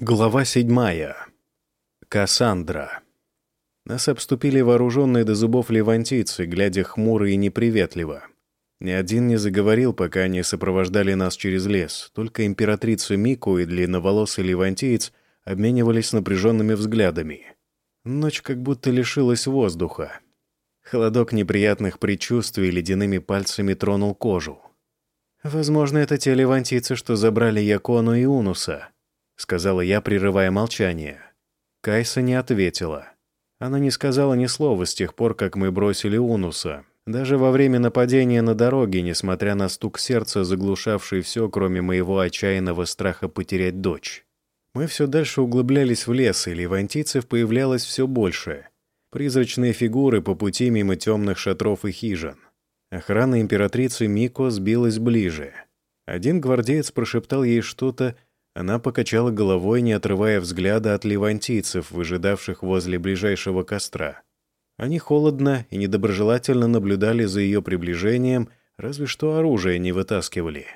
Глава седьмая. Кассандра. Нас обступили вооруженные до зубов левантийцы, глядя хмуро и неприветливо. Ни один не заговорил, пока они сопровождали нас через лес. Только императрица Мику и длинноволосый левантиец обменивались напряженными взглядами. Ночь как будто лишилась воздуха. Холодок неприятных предчувствий ледяными пальцами тронул кожу. Возможно, это те левантийцы, что забрали Якону и Унуса —— сказала я, прерывая молчание. Кайса не ответила. Она не сказала ни слова с тех пор, как мы бросили Унуса. Даже во время нападения на дороге, несмотря на стук сердца, заглушавший все, кроме моего отчаянного страха потерять дочь. Мы все дальше углублялись в лес, и левантийцев появлялось все больше. Призрачные фигуры по пути мимо темных шатров и хижин. Охрана императрицы Мико сбилась ближе. Один гвардеец прошептал ей что-то, она покачала головой, не отрывая взгляда от левантийцев, выжидавших возле ближайшего костра. Они холодно и недоброжелательно наблюдали за ее приближением, разве что оружие не вытаскивали.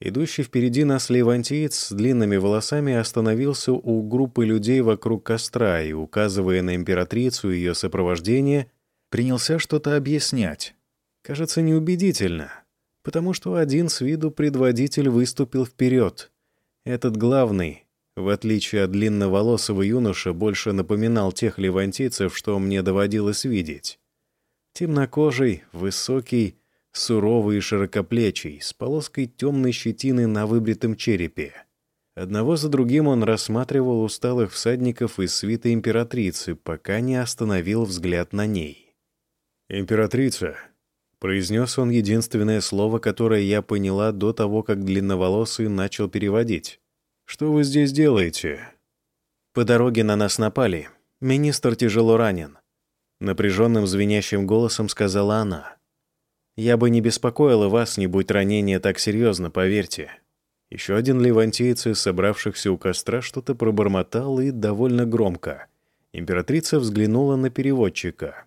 Идущий впереди нас левантиец с длинными волосами остановился у группы людей вокруг костра и, указывая на императрицу и ее сопровождение, принялся что-то объяснять. Кажется, неубедительно, потому что один с виду предводитель выступил вперед — этот главный, в отличие от длинноволосого юноша, больше напоминал тех левантийцев, что мне доводилось видеть. Темнокожий, высокий, суровый и широкоплечий, с полоской темной щетины на выбритом черепе. Одного за другим он рассматривал усталых всадников из свиты императрицы, пока не остановил взгляд на ней. «Императрица», — произнес он единственное слово, которое я поняла до того, как длинноволосый начал переводить. «Что вы здесь делаете?» «По дороге на нас напали. Министр тяжело ранен», — напряженным звенящим голосом сказала она. «Я бы не беспокоила вас, не будь ранение так серьезно, поверьте». Еще один левантиец из собравшихся у костра что-то пробормотал и довольно громко. Императрица взглянула на переводчика.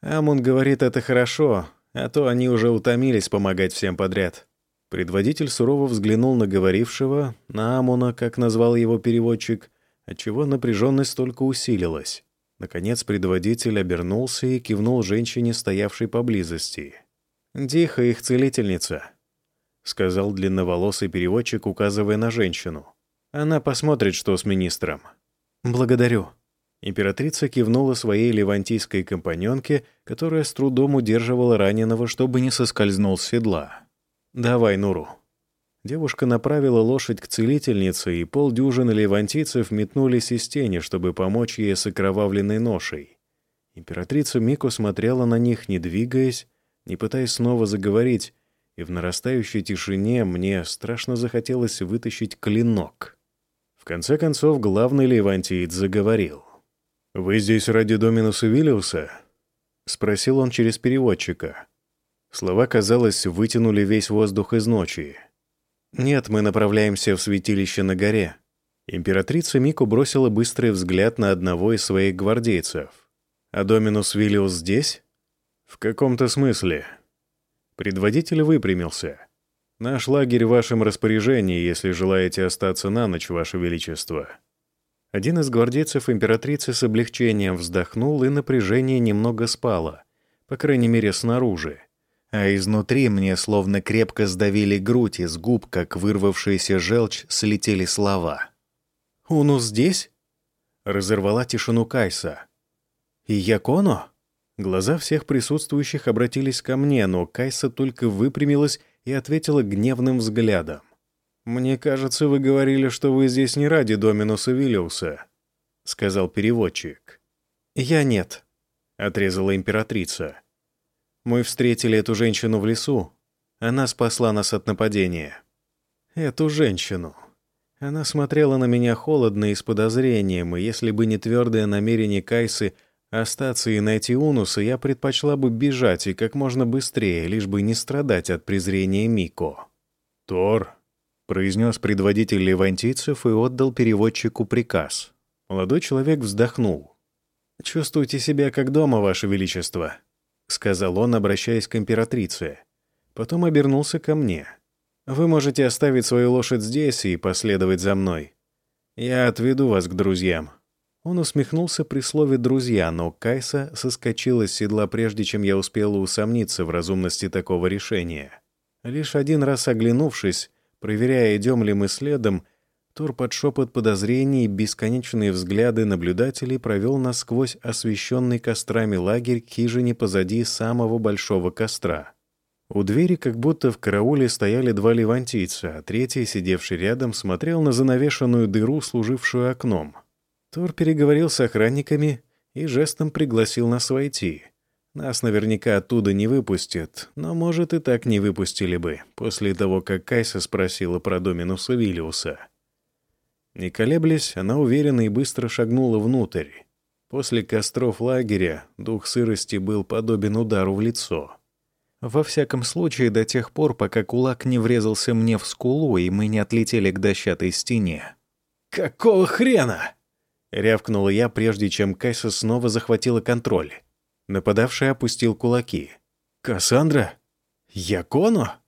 «Амун говорит, это хорошо, а то они уже утомились помогать всем подряд». Предводитель сурово взглянул на говорившего, на Амуна, как назвал его переводчик, отчего напряженность только усилилась. Наконец предводитель обернулся и кивнул женщине, стоявшей поблизости. «Диха их целительница», — сказал длинноволосый переводчик, указывая на женщину. «Она посмотрит, что с министром». «Благодарю», Императрица кивнула своей левантийской компаньонке, которая с трудом удерживала раненого, чтобы не соскользнул с седла. «Давай, Нуру». Девушка направила лошадь к целительнице, и полдюжины левантийцев метнулись из тени, чтобы помочь ей с окровавленной ношей. Императрица Мико смотрела на них, не двигаясь, не пытаясь снова заговорить, и в нарастающей тишине мне страшно захотелось вытащить клинок. В конце концов, главный левантиец заговорил. «Вы здесь ради Доминуса Виллиуса?» — спросил он через переводчика. Слова, казалось, вытянули весь воздух из ночи. «Нет, мы направляемся в святилище на горе». Императрица Мику бросила быстрый взгляд на одного из своих гвардейцев. «А Доминус Виллиус здесь?» «В каком-то смысле». Предводитель выпрямился. «Наш лагерь в вашем распоряжении, если желаете остаться на ночь, ваше величество». Один из гвардейцев императрицы с облегчением вздохнул, и напряжение немного спало, по крайней мере, снаружи. А изнутри мне словно крепко сдавили грудь, из губ, как вырвавшаяся желчь, слетели слова. «Уну здесь?» — разорвала тишину Кайса. «И Яконо?» Глаза всех присутствующих обратились ко мне, но Кайса только выпрямилась и ответила гневным взглядом. «Мне кажется, вы говорили, что вы здесь не ради Доминуса Виллиуса», — сказал переводчик. «Я нет», — отрезала императрица. «Мы встретили эту женщину в лесу. Она спасла нас от нападения». «Эту женщину». Она смотрела на меня холодно и с подозрением, и если бы не твердое намерение Кайсы остаться и найти Унуса, я предпочла бы бежать и как можно быстрее, лишь бы не страдать от презрения Мико. «Тор», произнес предводитель левантийцев и отдал переводчику приказ. Молодой человек вздохнул. «Чувствуйте себя как дома, Ваше Величество», — сказал он, обращаясь к императрице. Потом обернулся ко мне. «Вы можете оставить свою лошадь здесь и последовать за мной. «Я отведу вас к друзьям». Он усмехнулся при слове «друзья», но Кайса соскочила с седла, прежде чем я успела усомниться в разумности такого решения. Лишь один раз оглянувшись, проверяя, идем ли мы следом, Тур под шепот подозрений и бесконечные взгляды наблюдателей провел нас сквозь освещенный кострами лагерь к хижине позади самого большого костра. У двери как будто в карауле стояли два левантийца, а третий, сидевший рядом, смотрел на занавешенную дыру, служившую окном. Тор переговорил с охранниками и жестом пригласил нас войти. Нас наверняка оттуда не выпустят, но, может, и так не выпустили бы, после того, как Кайса спросила про Доминуса Виллиуса. Не колеблясь, она уверенно и быстро шагнула внутрь. После костров лагеря дух сырости был подобен удару в лицо. Во всяком случае, до тех пор, пока кулак не врезался мне в скулу, и мы не отлетели к дощатой стене. «Какого хрена?» — рявкнула я, прежде чем Кайса снова захватила контроль. Нападавший опустил кулаки. «Кассандра? Яконо?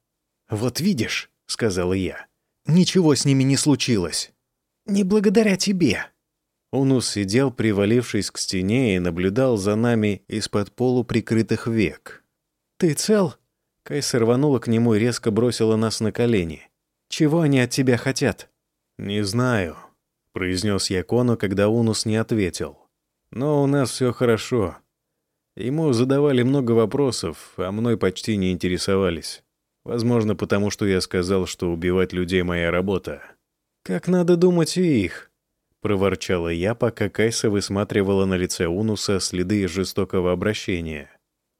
Вот видишь», — сказала я. «Ничего с ними не случилось». «Не благодаря тебе». Унус сидел, привалившись к стене, и наблюдал за нами из-под полуприкрытых век. «Ты цел?» Кайса рванула к нему и резко бросила нас на колени. «Чего они от тебя хотят?» «Не знаю», — произнес Якону, когда Унус не ответил. «Но у нас все хорошо. Ему задавали много вопросов, а мной почти не интересовались. Возможно, потому что я сказал, что убивать людей — моя работа. Как надо думать и их?» — проворчала я, пока Кайса высматривала на лице Унуса следы жестокого обращения.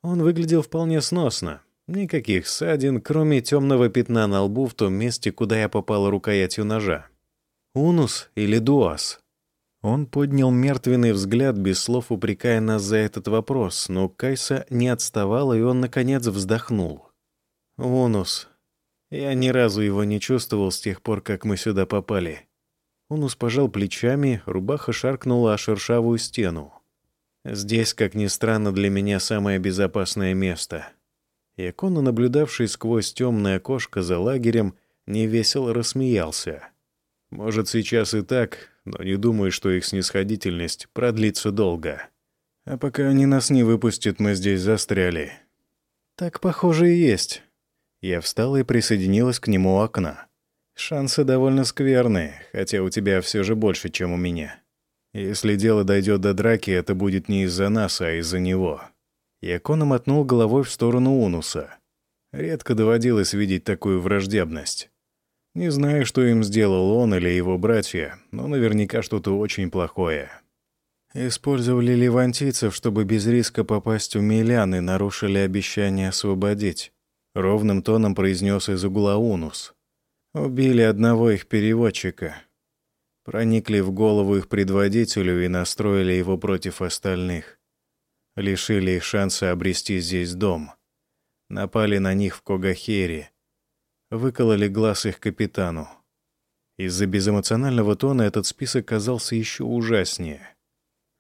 Он выглядел вполне сносно. Никаких ссадин, кроме темного пятна на лбу в том месте, куда я попала рукоятью ножа. «Унус или Дуас?» Он поднял мертвенный взгляд, без слов упрекая нас за этот вопрос, но Кайса не отставала, и он, наконец, вздохнул. «Унус. Я ни разу его не чувствовал с тех пор, как мы сюда попали». Унус пожал плечами, рубаха шаркнула о шершавую стену. Здесь, как ни странно, для меня самое безопасное место. Якона, наблюдавший сквозь темное окошко за лагерем, невесело рассмеялся. Может, сейчас и так, но не думаю, что их снисходительность продлится долго. А пока они нас не выпустят, мы здесь застряли. Так, похоже, и есть. Я встала и присоединилась к нему у окна. Шансы довольно скверные, хотя у тебя все же больше, чем у меня. Если дело дойдет до драки, это будет не из-за нас, а из-за него. Якона мотнул головой в сторону Унуса. Редко доводилось видеть такую враждебность. Не знаю, что им сделал он или его братья, но наверняка что-то очень плохое. Использовали левантийцев, чтобы без риска попасть в Милян и нарушили обещание освободить. Ровным тоном произнес из угла Унус. Убили одного их переводчика проникли в голову их предводителю и настроили его против остальных. Лишили их шанса обрести здесь дом. Напали на них в Когахере. Выкололи глаз их капитану. Из-за безэмоционального тона этот список казался еще ужаснее.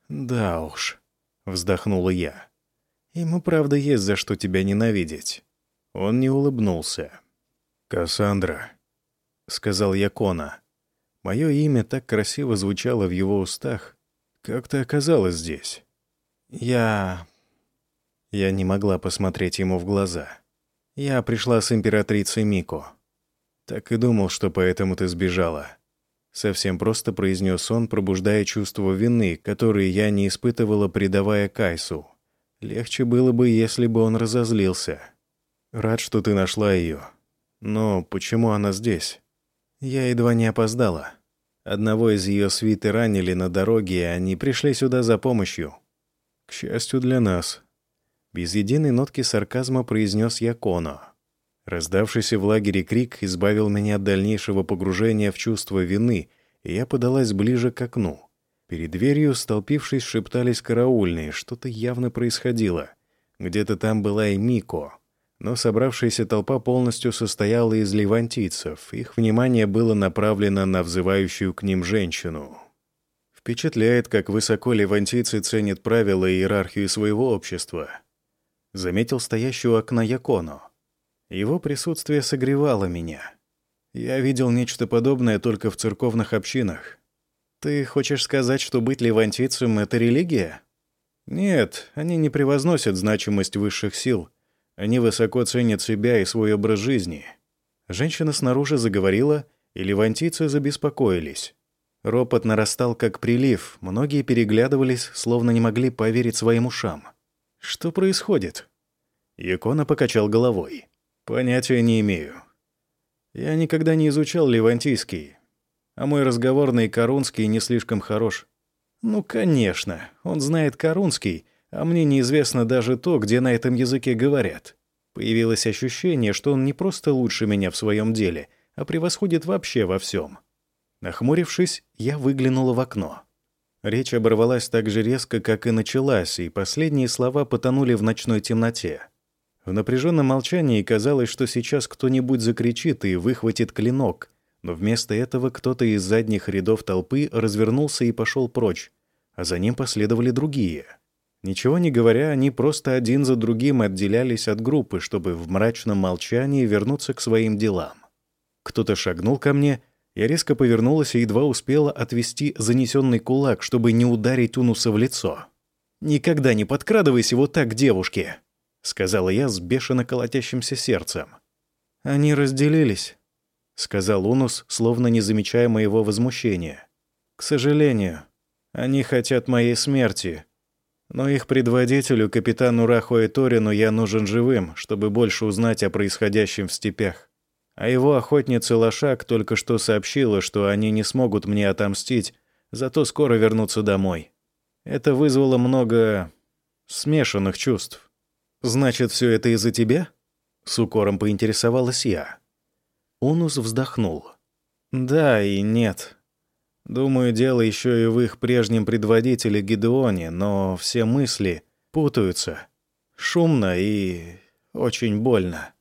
«Да уж», — вздохнула я. «Ему, правда, есть за что тебя ненавидеть». Он не улыбнулся. «Кассандра», — сказал Якона, — Мое имя так красиво звучало в его устах. Как ты оказалась здесь? Я... Я не могла посмотреть ему в глаза. Я пришла с императрицей Мико. Так и думал, что поэтому ты сбежала. Совсем просто произнес он, пробуждая чувство вины, которое я не испытывала, предавая Кайсу. Легче было бы, если бы он разозлился. Рад, что ты нашла ее. Но почему она здесь? Я едва не опоздала. Одного из ее свиты ранили на дороге, и они пришли сюда за помощью. К счастью для нас. Без единой нотки сарказма произнес Яконо. Раздавшийся в лагере крик избавил меня от дальнейшего погружения в чувство вины, и я подалась ближе к окну. Перед дверью, столпившись, шептались караульные, что-то явно происходило. Где-то там была и Мико. Но собравшаяся толпа полностью состояла из левантийцев. Их внимание было направлено на взывающую к ним женщину. Впечатляет, как высоко левантийцы ценят правила и иерархию своего общества. Заметил стоящего у окна Яконо. Его присутствие согревало меня. Я видел нечто подобное только в церковных общинах. «Ты хочешь сказать, что быть левантийцем — это религия?» «Нет, они не превозносят значимость высших сил. Они высоко ценят себя и свой образ жизни». Женщина снаружи заговорила, и левантийцы забеспокоились. Ропот нарастал как прилив, многие переглядывались, словно не могли поверить своим ушам. «Что происходит?» Якона покачал головой. «Понятия не имею. Я никогда не изучал левантийский, а мой разговорный корунский не слишком хорош. Ну, конечно, он знает корунский, а мне неизвестно даже то, где на этом языке говорят. Появилось ощущение, что он не просто лучше меня в своем деле, а превосходит вообще во всем. Нахмурившись, я выглянула в окно. Речь оборвалась так же резко, как и началась, и последние слова потонули в ночной темноте. В напряженном молчании казалось, что сейчас кто-нибудь закричит и выхватит клинок, но вместо этого кто-то из задних рядов толпы развернулся и пошел прочь, а за ним последовали другие. Ничего не говоря, они просто один за другим отделялись от группы, чтобы в мрачном молчании вернуться к своим делам. Кто-то шагнул ко мне, я резко повернулась и едва успела отвести занесенный кулак, чтобы не ударить Унуса в лицо. «Никогда не подкрадывайся вот так к девушке», — сказала я с бешено колотящимся сердцем. «Они разделились», — сказал Унус, словно не замечая моего возмущения. «К сожалению, они хотят моей смерти, но их предводителю, капитану Рахуэ Торину, я нужен живым, чтобы больше узнать о происходящем в степях а его охотница Лошак только что сообщила, что они не смогут мне отомстить, зато скоро вернутся домой. Это вызвало много смешанных чувств. «Значит, все это из-за тебя?» — с укором поинтересовалась я. Унус вздохнул. «Да и нет. Думаю, дело еще и в их прежнем предводителе Гидеоне, но все мысли путаются. Шумно и очень больно».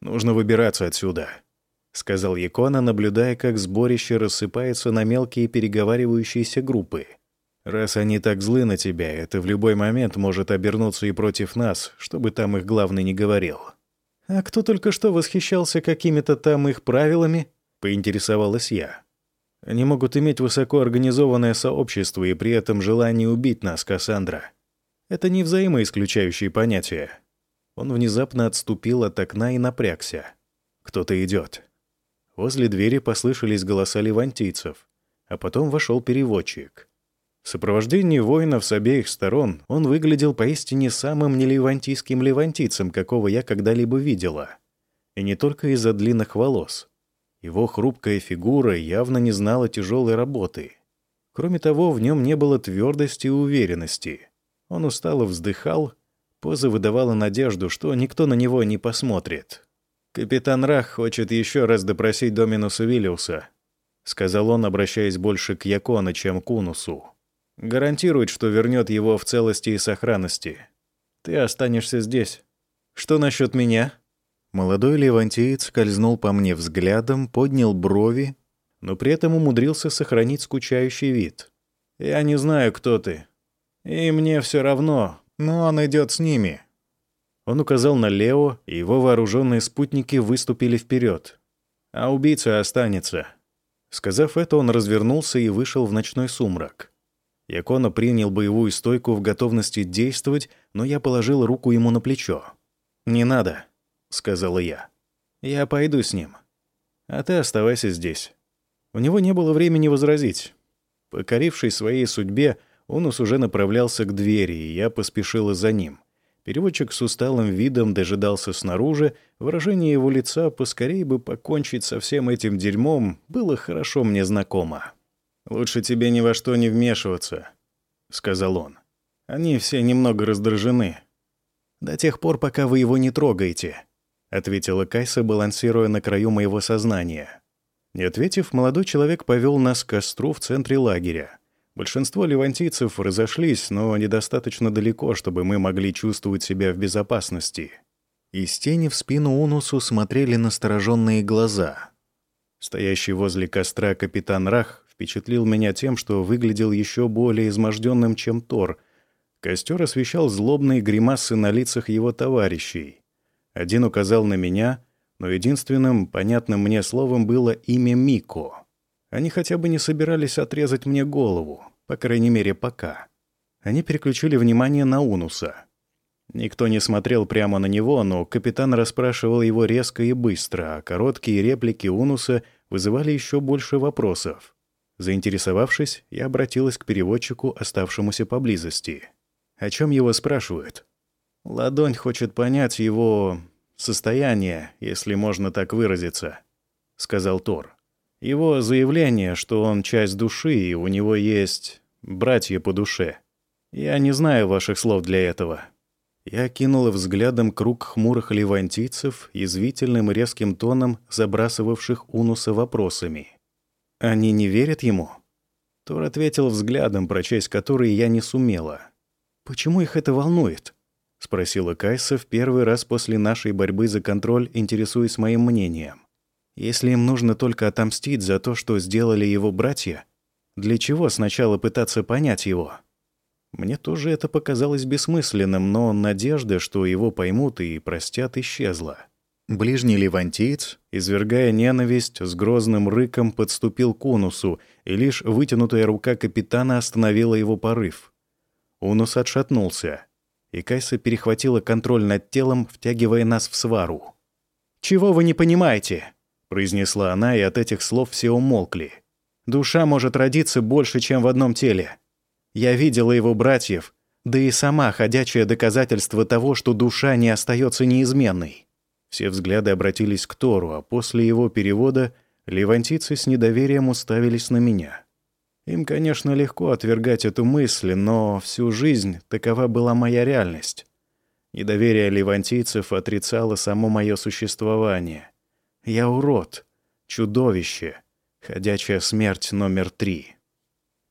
«Нужно выбираться отсюда», — сказал Якона, наблюдая, как сборище рассыпается на мелкие переговаривающиеся группы. «Раз они так злы на тебя, это в любой момент может обернуться и против нас, чтобы там их главный не говорил». «А кто только что восхищался какими-то там их правилами?» — поинтересовалась я. «Они могут иметь высокоорганизованное сообщество и при этом желание убить нас, Кассандра. Это не взаимоисключающие понятия. Он внезапно отступил от окна и напрягся. Кто-то идет. Возле двери послышались голоса левантийцев, а потом вошел переводчик. В сопровождении воинов с обеих сторон он выглядел поистине самым нелевантийским левантийцем, какого я когда-либо видела. И не только из-за длинных волос. Его хрупкая фигура явно не знала тяжелой работы. Кроме того, в нем не было твердости и уверенности. Он устало вздыхал, Поза выдавала надежду, что никто на него не посмотрит. «Капитан Рах хочет еще раз допросить Доминуса Виллиуса», — сказал он, обращаясь больше к Якону, чем к Унусу. «Гарантирует, что вернет его в целости и сохранности. Ты останешься здесь. Что насчет меня?» Молодой левантиец скользнул по мне взглядом, поднял брови, но при этом умудрился сохранить скучающий вид. «Я не знаю, кто ты. И мне все равно, но он идет с ними». Он указал на Лео, и его вооруженные спутники выступили вперед. «А убийца останется». Сказав это, он развернулся и вышел в ночной сумрак. Якона принял боевую стойку в готовности действовать, но я положил руку ему на плечо. «Не надо», — сказала я. «Я пойду с ним. А ты оставайся здесь». У него не было времени возразить. Покорившись своей судьбе, Унус уже направлялся к двери, и я поспешила за ним. Переводчик с усталым видом дожидался снаружи, выражение его лица поскорее бы покончить со всем этим дерьмом было хорошо мне знакомо. «Лучше тебе ни во что не вмешиваться», — сказал он. «Они все немного раздражены». «До тех пор, пока вы его не трогаете», — ответила Кайса, балансируя на краю моего сознания. Не ответив, молодой человек повел нас к костру в центре лагеря. Большинство левантийцев разошлись, но недостаточно далеко, чтобы мы могли чувствовать себя в безопасности. Из тени в спину Унусу смотрели настороженные глаза. Стоящий возле костра капитан Рах впечатлил меня тем, что выглядел еще более изможденным, чем Тор. Костер освещал злобные гримасы на лицах его товарищей. Один указал на меня, но единственным понятным мне словом было имя Мико. Они хотя бы не собирались отрезать мне голову, по крайней мере, пока. Они переключили внимание на Унуса. Никто не смотрел прямо на него, но капитан расспрашивал его резко и быстро, а короткие реплики Унуса вызывали еще больше вопросов. Заинтересовавшись, я обратилась к переводчику, оставшемуся поблизости. О чем его спрашивают? Ладонь хочет понять его состояние, если можно так выразиться, — сказал Тор. Его заявление, что он часть души, и у него есть братья по душе. Я не знаю ваших слов для этого. Я кинула взглядом круг хмурых левантийцев, язвительным и резким тоном забрасывавших Унуса вопросами. «Они не верят ему?» Тор ответил взглядом, прочесть который я не сумела. «Почему их это волнует?» — спросила Кайса в первый раз после нашей борьбы за контроль, интересуясь моим мнением. «Если им нужно только отомстить за то, что сделали его братья, для чего сначала пытаться понять его?» Мне тоже это показалось бессмысленным, но надежда, что его поймут и простят, исчезла. Ближний левантиец, извергая ненависть, с грозным рыком подступил к Унусу, и лишь вытянутая рука капитана остановила его порыв. Унус отшатнулся и Кайса перехватила контроль над телом, втягивая нас в свару. «Чего вы не понимаете?» — произнесла она, и от этих слов все умолкли. «Душа может родиться больше, чем в одном теле. Я видела его братьев, да и сама ходячее доказательство того, что душа не остается неизменной». Все взгляды обратились к Тору, а после его перевода левантийцы с недоверием уставились на меня. Им, конечно, легко отвергать эту мысль, но всю жизнь такова была моя реальность. Недоверие левантийцев отрицало само мое существование. Я урод, чудовище, ходячая смерть номер три.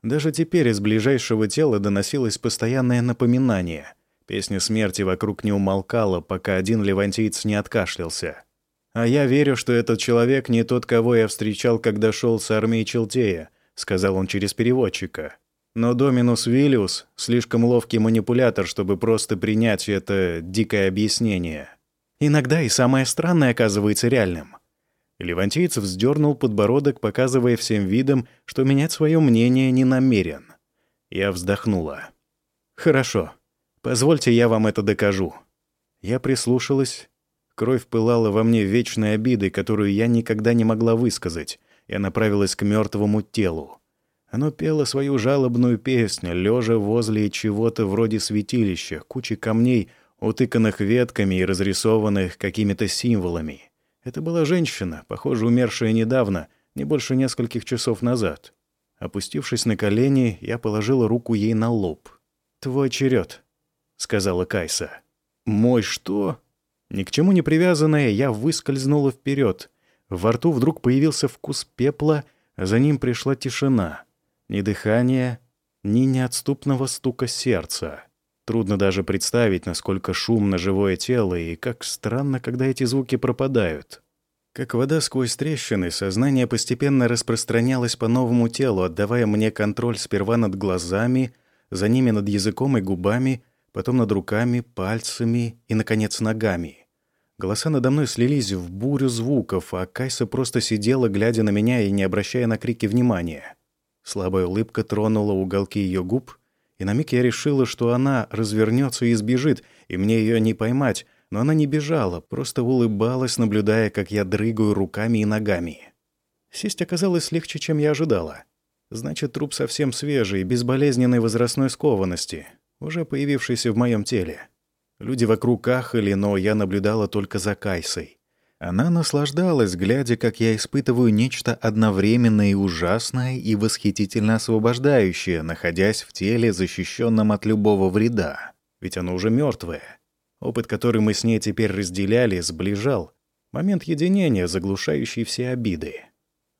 Даже теперь из ближайшего тела доносилось постоянное напоминание. Песня смерти вокруг не умолкала, пока один левантиец не откашлялся. А я верю, что этот человек не тот, кого я встречал, когда шел с армией Челтея — сказал он через переводчика. Но Доминус Виллиус слишком ловкий манипулятор, чтобы просто принять это дикое объяснение. Иногда и самое странное оказывается реальным. Левантийцев вздернул подбородок, показывая всем видом, что менять свое мнение не намерен. Я вздохнула. «Хорошо. Позвольте, я вам это докажу». Я прислушалась. Кровь пылала во мне вечной обидой, которую я никогда не могла высказать, я направилась к мертвому телу. Оно пело свою жалобную песню, лежа возле чего-то вроде святилища, кучи камней, утыканных ветками и разрисованных какими-то символами. Это была женщина, похоже, умершая недавно, не больше нескольких часов назад. Опустившись на колени, я положила руку ей на лоб. «Твой черед», — сказала Кайса. «Мой что?» Ни к чему не привязанная, я выскользнула вперед — во рту вдруг появился вкус пепла, за ним пришла тишина. Ни дыхания, ни неотступного стука сердца. Трудно даже представить, насколько шумно живое тело и как странно, когда эти звуки пропадают. Как вода сквозь трещины, сознание постепенно распространялось по новому телу, отдавая мне контроль сперва над глазами, за ними над языком и губами, потом над руками, пальцами и, наконец, ногами. Голоса надо мной слились в бурю звуков, а Кайса просто сидела, глядя на меня и не обращая на крики внимания. Слабая улыбка тронула уголки ее губ, и на миг я решила, что она развернется и сбежит, и мне ее не поймать, но она не бежала, просто улыбалась, наблюдая, как я дрыгаю руками и ногами. Сесть оказалось легче, чем я ожидала. Значит, труп совсем свежий, без болезненной возрастной скованности, уже появившийся в моем теле. Люди вокруг ахали, но я наблюдала только за Кайсой. Она наслаждалась, глядя, как я испытываю нечто одновременное и ужасное и восхитительно освобождающее, находясь в теле, защищенном от любого вреда. Ведь оно уже мертвое. Опыт, который мы с ней теперь разделяли, сближал. Момент единения, заглушающий все обиды.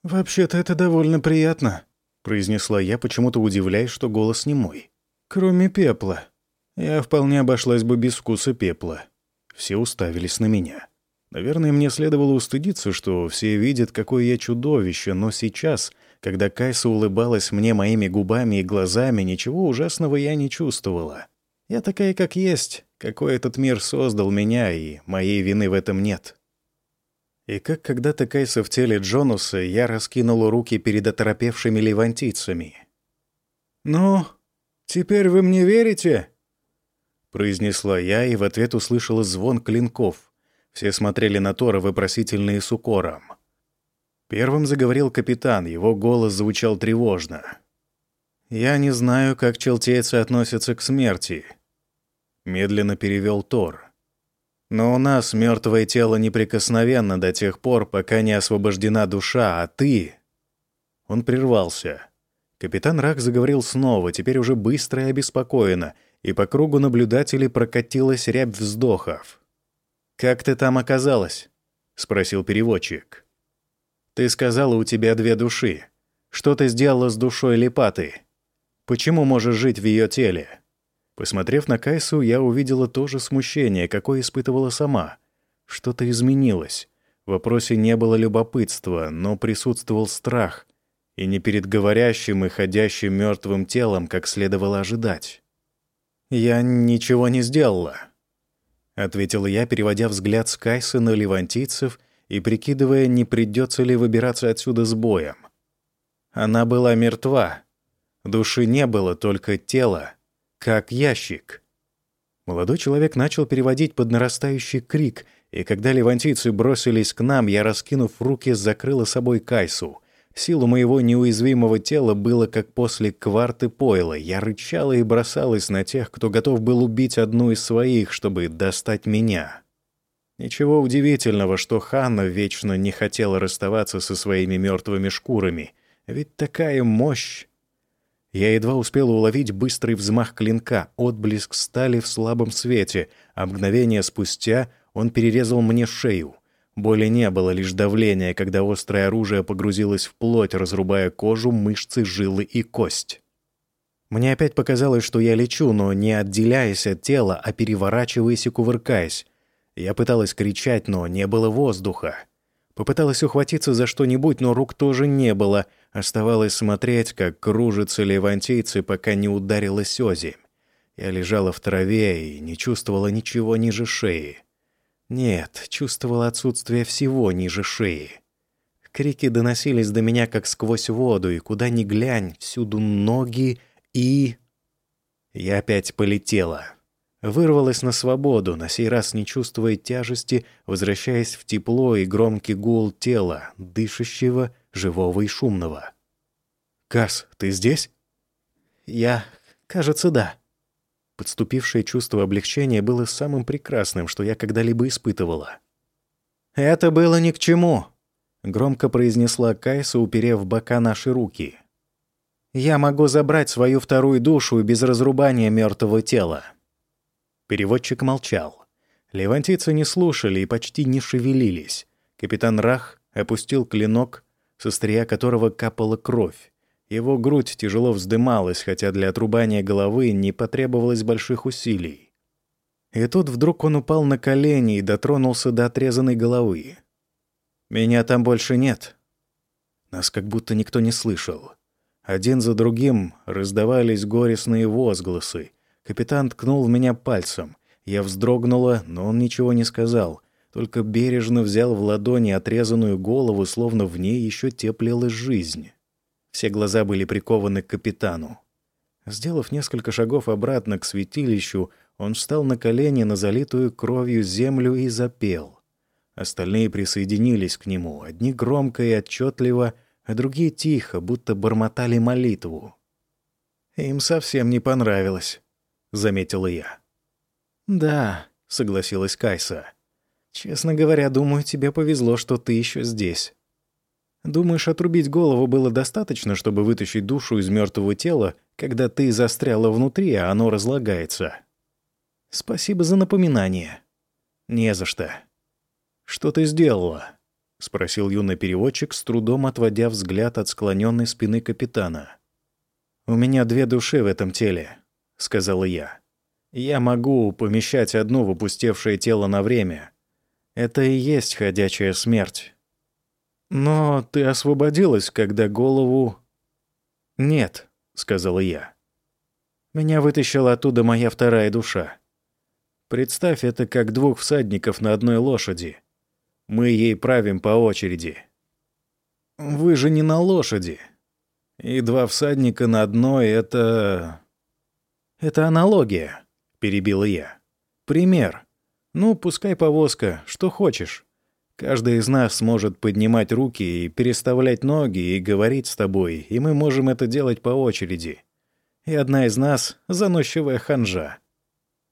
«Вообще-то это довольно приятно», — произнесла я, почему-то удивляясь, что голос не мой. «Кроме пепла». Я вполне обошлась бы без вкуса пепла. Все уставились на меня. Наверное, мне следовало устыдиться, что все видят, какое я чудовище, но сейчас, когда Кайса улыбалась мне моими губами и глазами, ничего ужасного я не чувствовала. Я такая, как есть, какой этот мир создал меня, и моей вины в этом нет. И как когда-то Кайса в теле Джонуса, я раскинул руки перед оторопевшими левантийцами. «Ну, теперь вы мне верите?» произнесла я и в ответ услышала звон клинков. Все смотрели на Тора вопросительно и с укором. Первым заговорил капитан, его голос звучал тревожно. «Я не знаю, как челтейцы относятся к смерти», — медленно перевел Тор. «Но у нас мертвое тело неприкосновенно до тех пор, пока не освобождена душа, а ты...» Он прервался. Капитан Рак заговорил снова, теперь уже быстро и обеспокоенно, и по кругу наблюдателей прокатилась рябь вздохов. «Как ты там оказалась?» — спросил переводчик. «Ты сказала, у тебя две души. Что ты сделала с душой Липаты?» Почему можешь жить в ее теле?» Посмотрев на Кайсу, я увидела то же смущение, какое испытывала сама. Что-то изменилось. В вопросе не было любопытства, но присутствовал страх. И не перед говорящим и ходящим мертвым телом, как следовало ожидать. «Я ничего не сделала», — ответила я, переводя взгляд с Кайсы на левантийцев и прикидывая, не придется ли выбираться отсюда с боем. Она была мертва, Души не было, только тело, как ящик. Молодой человек начал переводить под нарастающий крик, и когда левантийцы бросились к нам, я, раскинув руки, закрыла собой Кайсу. Силу моего неуязвимого тела было как после кварты пойла. Я рычала и бросалась на тех, кто готов был убить одну из своих, чтобы достать меня. Ничего удивительного, что Ханна вечно не хотела расставаться со своими мертвыми шкурами. Ведь такая мощь я едва успел уловить быстрый взмах клинка, отблеск стали в слабом свете, а мгновение спустя он перерезал мне шею. Боли не было, лишь давление, когда острое оружие погрузилось в плоть, разрубая кожу, мышцы, жилы и кость. Мне опять показалось, что я лечу, но не отделяясь от тела, а переворачиваясь и кувыркаясь. Я пыталась кричать, но не было воздуха. Попыталась ухватиться за что-нибудь, но рук тоже не было. Оставалось смотреть, как кружатся левантийцы, пока не ударилась озимь. Я лежала в траве и не чувствовала ничего ниже шеи. Нет, чувствовала отсутствие всего ниже шеи. Крики доносились до меня, как сквозь воду, и куда ни глянь, всюду ноги и... Я опять полетела. Вырвалась на свободу, на сей раз не чувствуя тяжести, возвращаясь в тепло и громкий гул тела, дышащего, живого и шумного. «Кас, ты здесь?» «Я... кажется, да». Подступившее чувство облегчения было самым прекрасным, что я когда-либо испытывала. «Это было ни к чему», — громко произнесла Кайса, уперев бока наши руки. «Я могу забрать свою вторую душу без разрубания мертвого тела». Переводчик молчал. Левантийцы не слушали и почти не шевелились. Капитан Рах опустил клинок, со стрия которого капала кровь. Его грудь тяжело вздымалась, хотя для отрубания головы не потребовалось больших усилий. И тут вдруг он упал на колени и дотронулся до отрезанной головы. «Меня там больше нет». Нас как будто никто не слышал. Один за другим раздавались горестные возгласы. Капитан ткнул меня пальцем. Я вздрогнула, но он ничего не сказал, только бережно взял в ладони отрезанную голову, словно в ней еще теплилась жизнь. Все глаза были прикованы к капитану. Сделав несколько шагов обратно к святилищу, он встал на колени на залитую кровью землю и запел. Остальные присоединились к нему, одни громко и отчетливо, а другие тихо, будто бормотали молитву. Им совсем не понравилось. — заметила я. «Да», — согласилась Кайса. «Честно говоря, думаю, тебе повезло, что ты еще здесь. Думаешь, отрубить голову было достаточно, чтобы вытащить душу из мертвого тела, когда ты застряла внутри, а оно разлагается?» «Спасибо за напоминание». «Не за что». «Что ты сделала?» — спросил юный переводчик, с трудом отводя взгляд от склоненной спины капитана. «У меня две души в этом теле. — сказала я. «Я могу помещать одно в опустевшее тело на время. Это и есть ходячая смерть». «Но ты освободилась, когда голову...» «Нет», — сказала я. «Меня вытащила оттуда моя вторая душа. Представь это как двух всадников на одной лошади. Мы ей правим по очереди. Вы же не на лошади. И два всадника на одной — это... Это аналогия, — перебила я. Пример. Ну, пускай повозка, что хочешь. Каждый из нас сможет поднимать руки и переставлять ноги и говорить с тобой, и мы можем это делать по очереди. И одна из нас — заносчивая ханжа.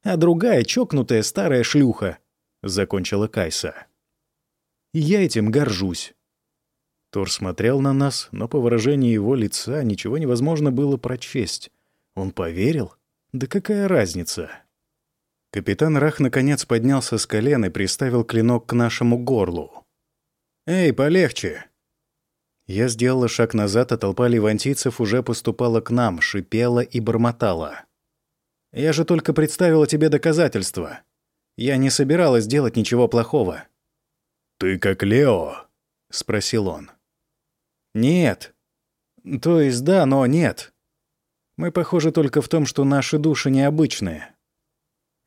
А другая — чокнутая старая шлюха, — закончила Кайса. Я этим горжусь. Тор смотрел на нас, но по выражению его лица ничего невозможно было прочесть. Он поверил? Да какая разница? Капитан Рах наконец поднялся с колен и приставил клинок к нашему горлу. «Эй, полегче!» Я сделала шаг назад, а толпа левантийцев уже поступала к нам, шипела и бормотала. «Я же только представила тебе доказательства. Я не собиралась делать ничего плохого». «Ты как Лео?» — спросил он. «Нет. То есть да, но нет. Мы похожи только в том, что наши души необычные.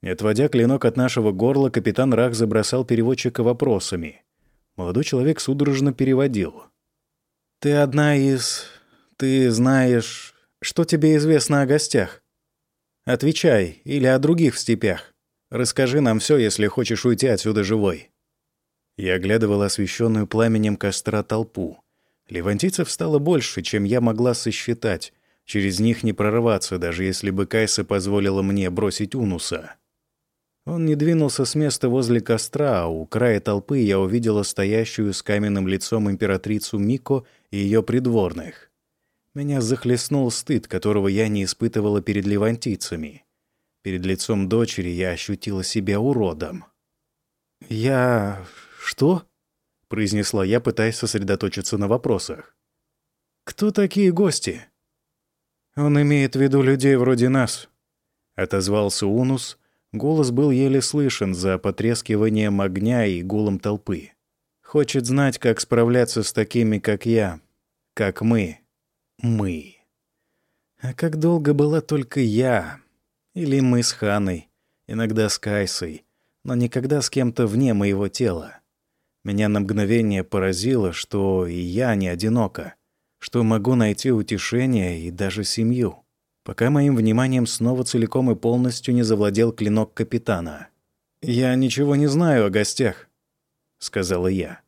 Отводя клинок от нашего горла, капитан Рах забросал переводчика вопросами. Молодой человек судорожно переводил. «Ты одна из... Ты знаешь... Что тебе известно о гостях? Отвечай, или о других в степях. Расскажи нам все, если хочешь уйти отсюда живой». Я оглядывал освещенную пламенем костра толпу. Левантийцев стало больше, чем я могла сосчитать. Через них не прорваться, даже если бы Кайса позволила мне бросить Унуса. Он не двинулся с места возле костра, а у края толпы я увидела стоящую с каменным лицом императрицу Мико и ее придворных. Меня захлестнул стыд, которого я не испытывала перед левантийцами. Перед лицом дочери я ощутила себя уродом. «Я... что?» — произнесла я, пытаясь сосредоточиться на вопросах. «Кто такие гости?» «Он имеет в виду людей вроде нас», — отозвался Унус, Голос был еле слышен за потрескиванием огня и гулом толпы. Хочет знать, как справляться с такими, как я, как мы. Мы. А как долго была только я? Или мы с Ханой, иногда с Кайсой, но никогда с кем-то вне моего тела. Меня на мгновение поразило, что и я не одинока, что могу найти утешение и даже семью пока моим вниманием снова целиком и полностью не завладел клинок капитана. «Я ничего не знаю о гостях», — сказала я.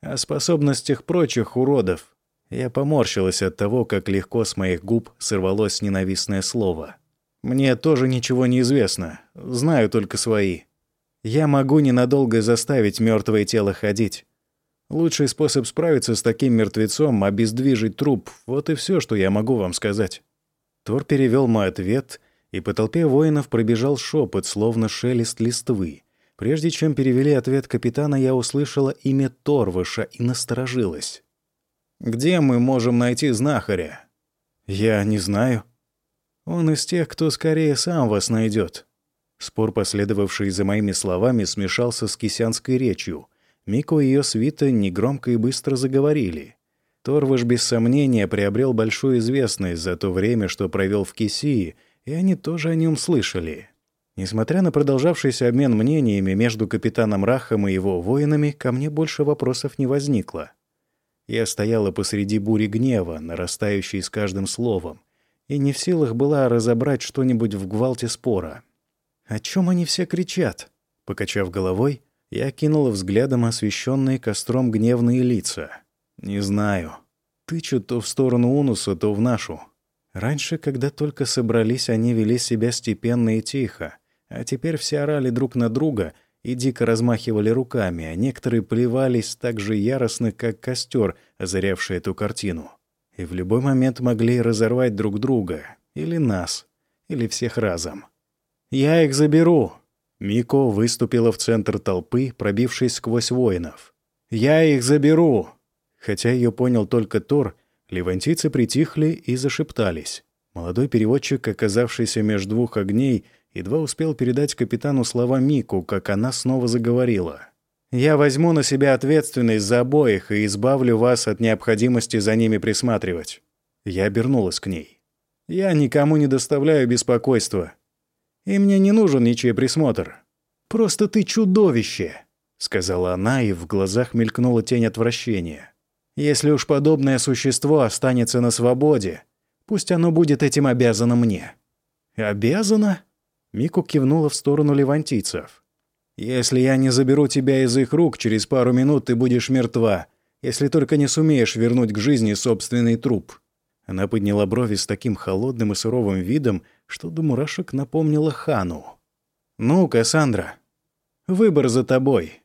«О способностях прочих уродов». Я поморщилась от того, как легко с моих губ сорвалось ненавистное слово. «Мне тоже ничего не известно. Знаю только свои. Я могу ненадолго заставить мертвое тело ходить. Лучший способ справиться с таким мертвецом — обездвижить труп. Вот и все, что я могу вам сказать». Тор перевел мой ответ, и по толпе воинов пробежал шепот, словно шелест листвы. Прежде чем перевели ответ капитана, я услышала имя Торвыша и насторожилась. «Где мы можем найти знахаря?» «Я не знаю». «Он из тех, кто скорее сам вас найдет». Спор, последовавший за моими словами, смешался с кисянской речью. Мико и ее свита негромко и быстро заговорили. Торвыш без сомнения приобрел большую известность за то время, что провел в Кисии, и они тоже о нем слышали. Несмотря на продолжавшийся обмен мнениями между капитаном Рахом и его воинами, ко мне больше вопросов не возникло. Я стояла посреди бури гнева, нарастающей с каждым словом, и не в силах была разобрать что-нибудь в гвалте спора. «О чем они все кричат?» Покачав головой, я кинула взглядом освещенные костром гневные лица — «Не знаю. Тычут то в сторону Унуса, то в нашу. Раньше, когда только собрались, они вели себя степенно и тихо, а теперь все орали друг на друга и дико размахивали руками, а некоторые плевались так же яростно, как костер, озарявший эту картину. И в любой момент могли разорвать друг друга, или нас, или всех разом. «Я их заберу!» Мико выступила в центр толпы, пробившись сквозь воинов. «Я их заберу!» Хотя ее понял только Тор, левантийцы притихли и зашептались. Молодой переводчик, оказавшийся между двух огней, едва успел передать капитану слова Мику, как она снова заговорила. «Я возьму на себя ответственность за обоих и избавлю вас от необходимости за ними присматривать». Я обернулась к ней. «Я никому не доставляю беспокойства. И мне не нужен ничей присмотр. Просто ты чудовище!» — сказала она, и в глазах мелькнула тень отвращения. «Если уж подобное существо останется на свободе, пусть оно будет этим обязано мне». «Обязано?» Мику кивнула в сторону левантийцев. «Если я не заберу тебя из их рук, через пару минут ты будешь мертва, если только не сумеешь вернуть к жизни собственный труп». Она подняла брови с таким холодным и суровым видом, что до мурашек напомнила Хану. «Ну, Кассандра, выбор за тобой.